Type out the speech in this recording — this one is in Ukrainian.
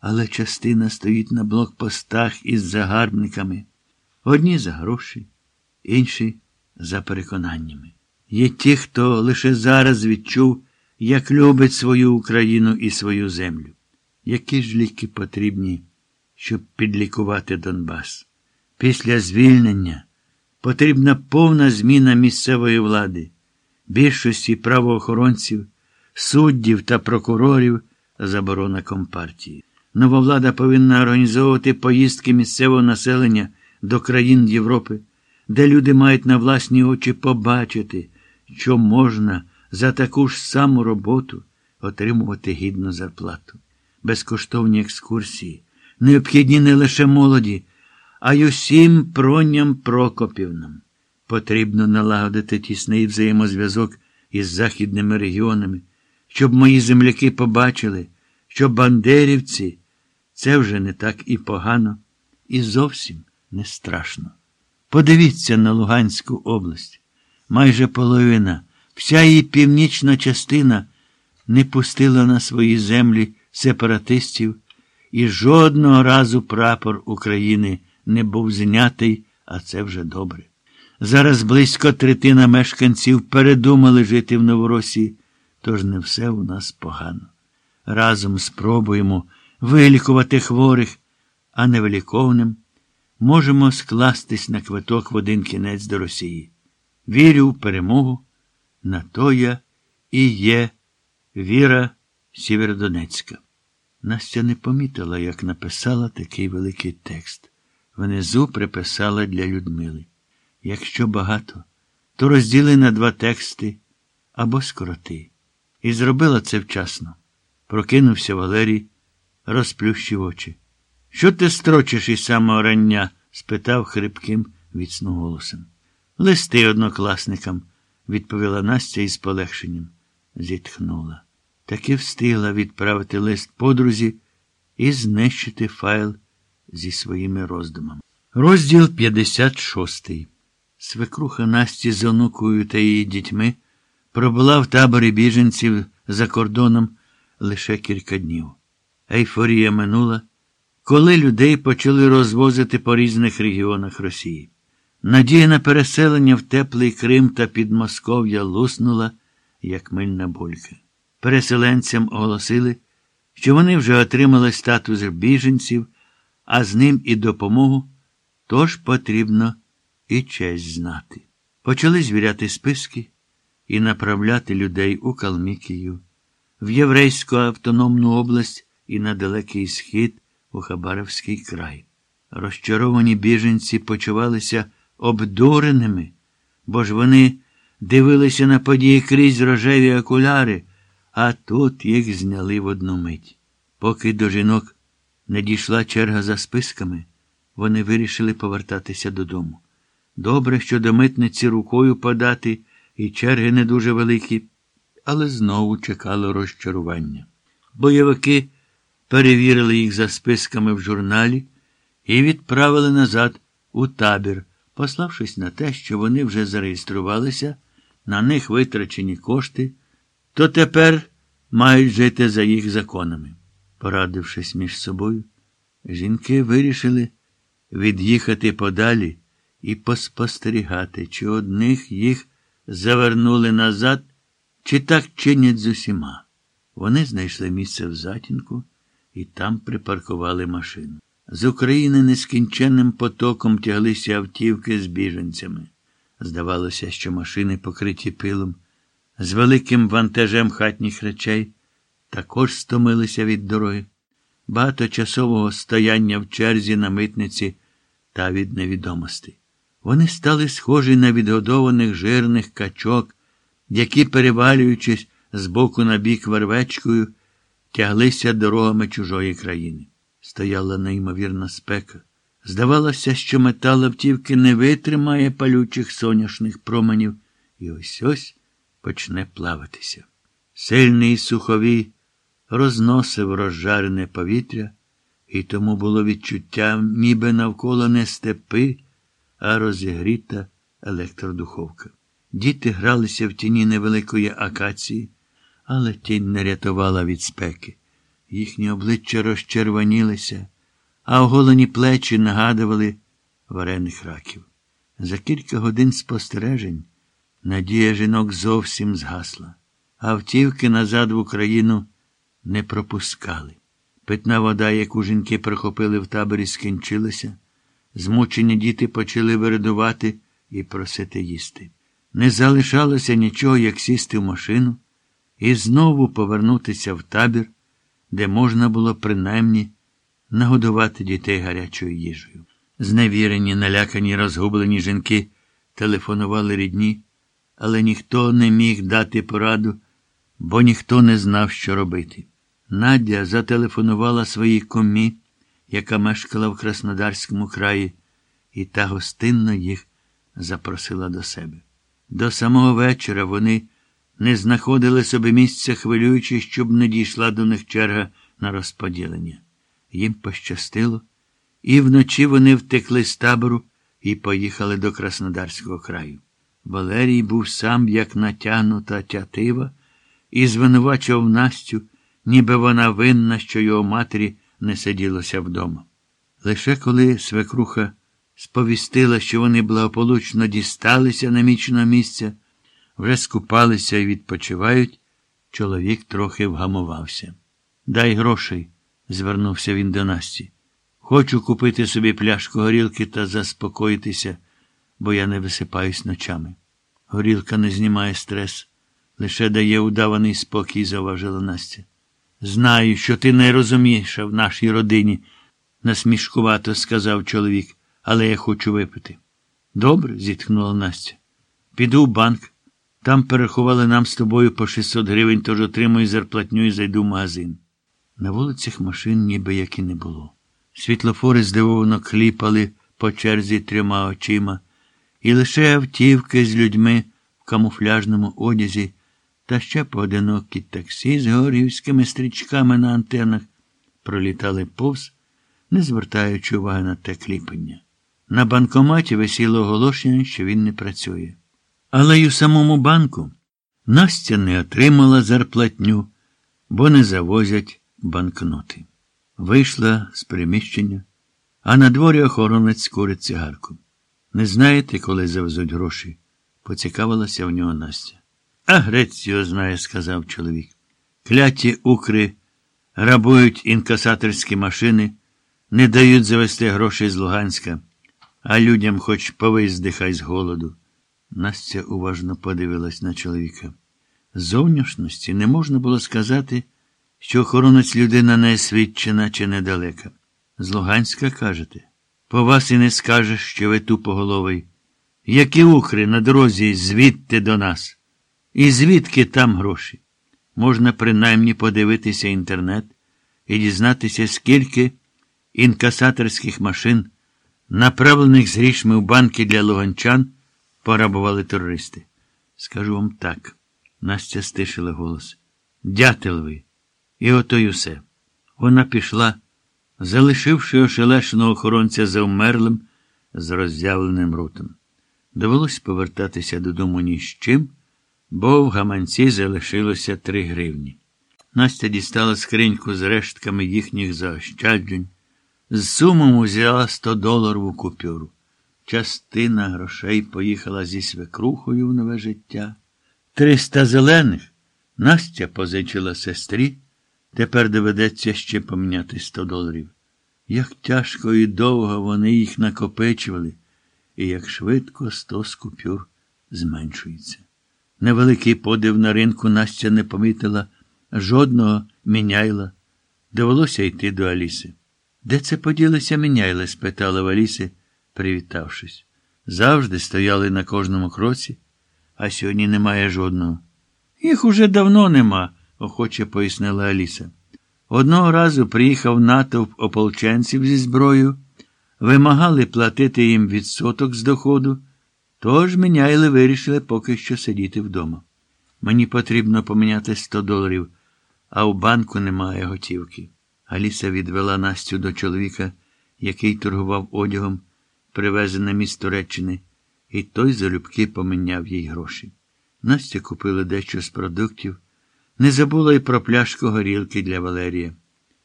але частина стоїть на блокпостах із загарбниками. Одні за гроші, інші за переконаннями. Є ті, хто лише зараз відчув, як любить свою Україну і свою землю. Які ж ліки потрібні, щоб підлікувати Донбас? Після звільнення потрібна повна зміна місцевої влади, більшості правоохоронців, суддів та прокурорів, заборона компартії. Нова влада повинна організовувати поїздки місцевого населення до країн Європи, де люди мають на власні очі побачити, що можна за таку ж саму роботу отримувати гідну зарплату. Безкоштовні екскурсії, необхідні не лише молоді, а й усім проням Прокопівнам. Потрібно налагодити тісний взаємозв'язок із західними регіонами, щоб мої земляки побачили, що бандерівці це вже не так і погано, і зовсім не страшно. Подивіться на Луганську область. Майже половина, вся її північна частина не пустила на свої землі сепаратистів, і жодного разу прапор України не був знятий, а це вже добре. Зараз близько третина мешканців передумали жити в Новоросії, тож не все у нас погано. Разом спробуємо вилікувати хворих, а невиліковним можемо скластись на квиток в один кінець до Росії. Вірю в перемогу, на то я і є Віра Сєвєродонецька. Настя не помітила, як написала такий великий текст. Внизу приписала для Людмили. Якщо багато, то розділи на два тексти або скороти. І зробила це вчасно. Прокинувся Валерій, розплющив очі. Що ти строчиш із самого рання? спитав хрипким від голосом. Листи однокласникам, відповіла Настя із полегшенням. Зітхнула. Таки встигла відправити лист подрузі і знищити файл зі своїми роздумами. Розділ 56. Свекруха Насті з онукою та її дітьми пробула в таборі біженців за кордоном лише кілька днів. Ейфорія минула, коли людей почали розвозити по різних регіонах Росії. Надія на переселення в теплий Крим та Підмосков'я луснула, як мильна булька. Переселенцям оголосили, що вони вже отримали статус біженців, а з ним і допомогу, тож потрібно і честь знати. Почали звіряти списки і направляти людей у Калмікію, в Єврейську автономну область і на Далекий Схід у Хабаровський край. Розчаровані біженці почувалися обдуреними, бо ж вони дивилися на події крізь рожеві окуляри, а тут їх зняли в одну мить. Поки до жінок не дійшла черга за списками, вони вирішили повертатися додому. Добре, що до митниці рукою подати, і черги не дуже великі, але знову чекало розчарування. Бойовики перевірили їх за списками в журналі і відправили назад у табір, пославшись на те, що вони вже зареєструвалися, на них витрачені кошти, то тепер мають жити за їх законами. Порадившись між собою, жінки вирішили від'їхати подалі і поспостерігати, чи одних їх завернули назад, чи так чинять з усіма. Вони знайшли місце в затінку і там припаркували машину. З України нескінченним потоком тяглися автівки з біженцями. Здавалося, що машини, покриті пилом, з великим вантажем хатніх речей, також стомилися від дороги, багаточасового стояння в черзі на митниці та від невідомості. Вони стали схожі на відгодованих жирних качок, які, перевалюючись з боку на бік вервечкою, тяглися дорогами чужої країни. Стояла неймовірна спека. Здавалося, що метал автівки не витримає палючих соняшних променів, і ось ось почне плаватися. Сильний суховій розносив розжарене повітря, і тому було відчуття, ніби навколо не степи, а розігріта електродуховка. Діти гралися в тіні невеликої акації, але тінь не рятувала від спеки. Їхні обличчя розчервонілися, а оголені плечі нагадували варених раків. За кілька годин спостережень надія жінок зовсім згасла, автівки назад в Україну не пропускали. Питна вода, яку жінки прихопили в таборі, скінчилася. Змучені діти почали виридувати і просити їсти. Не залишалося нічого, як сісти в машину і знову повернутися в табір, де можна було принаймні нагодувати дітей гарячою їжею. Зневірені, налякані, розгублені жінки телефонували рідні, але ніхто не міг дати пораду, бо ніхто не знав, що робити. Надя зателефонувала своїй комі, яка мешкала в Краснодарському краї, і та гостинно їх запросила до себе. До самого вечора вони не знаходили собі місця, хвилюючи, щоб не дійшла до них черга на розподілення. Їм пощастило, і вночі вони втекли з табору і поїхали до Краснодарського краю. Валерій був сам як натягнута тятива і звинувачував Настю, ніби вона винна, що його матері не сиділося вдома. Лише коли свекруха сповістила, що вони благополучно дісталися наміченого місця, вже скупалися і відпочивають, чоловік трохи вгамувався. Дай грошей, звернувся він до Насті. Хочу купити собі пляшку горілки та заспокоїтися, бо я не висипаюсь ночами. Горілка не знімає стрес, лише дає удаваний спокій, зауважила Настя. Знаю, що ти найрозуміша в нашій родині, насмішкувато сказав чоловік, але я хочу випити. Добре, зітхнула Настя. Піду в банк. Там перерахували нам з тобою по 600 гривень, тож отримую зарплатню і зайду в магазин. На вулицях машин ніби як і не було. Світлофори здивовано кліпали по черзі трьома очима, і лише автівки з людьми в камуфляжному одязі та ще поодинокі таксі з горівськими стрічками на антенах пролітали повз, не звертаючи уваги на те кліпання. На банкоматі висіло оголошення, що він не працює. Але й у самому банку Настя не отримала зарплатню, бо не завозять банкноти. Вийшла з приміщення, а на дворі охоронець курить цигарку. Не знаєте, коли завезуть гроші? поцікавилася в нього Настя. А грець його знає, сказав чоловік. Кляті укри грабують інкасаторські машини, не дають завести гроші з Луганська, а людям хоч повиздихай з голоду. Настя уважно подивилась на чоловіка. З зовнішності не можна було сказати, що охоронець людина неосвідчена чи недалека. З Луганська кажете, по вас і не скажеш, що ви тупоголовий. Які укри на дорозі звідти до нас? І звідки там гроші? Можна принаймні подивитися інтернет і дізнатися, скільки інкасаторських машин, направлених з грішми в банки для луганчан, порабували терористи. Скажу вам так. Настя стишила голос. Дятел ви. І ото й усе. Вона пішла, залишивши ошелешеного охоронця завмерлим з роззявленим ротом. Довелось повертатися додому ні з чим, бо в гаманці залишилося три гривні. Настя дістала скриньку з рештками їхніх заощаджень, з сумом узяла 100 доларову купюру. Частина грошей поїхала зі свекрухою в нове життя. Триста зелених Настя позичила сестрі. Тепер доведеться ще поміняти 100 доларів. Як тяжко і довго вони їх накопичували, і як швидко сто з зменшується. Невеликий подив на ринку Настя не помітила, жодного міняйла. Довелося йти до Аліси. Де це поділися міняйли? спитала в Аліси, привітавшись. Завжди стояли на кожному кроці, а сьогодні немає жодного. Їх уже давно нема охоче пояснила Аліса. Одного разу приїхав натовп ополченців зі зброєю, вимагали платити їм відсоток з доходу, тож міняйли вирішили поки що сидіти вдома. Мені потрібно поміняти 100 доларів, а у банку немає готівки. Аліса відвела Настю до чоловіка, який торгував одягом, привезеним міст Туреччини, і той залюбки поміняв їй гроші. Настя купила дещо з продуктів. Не забула й про пляшку горілки для Валерія.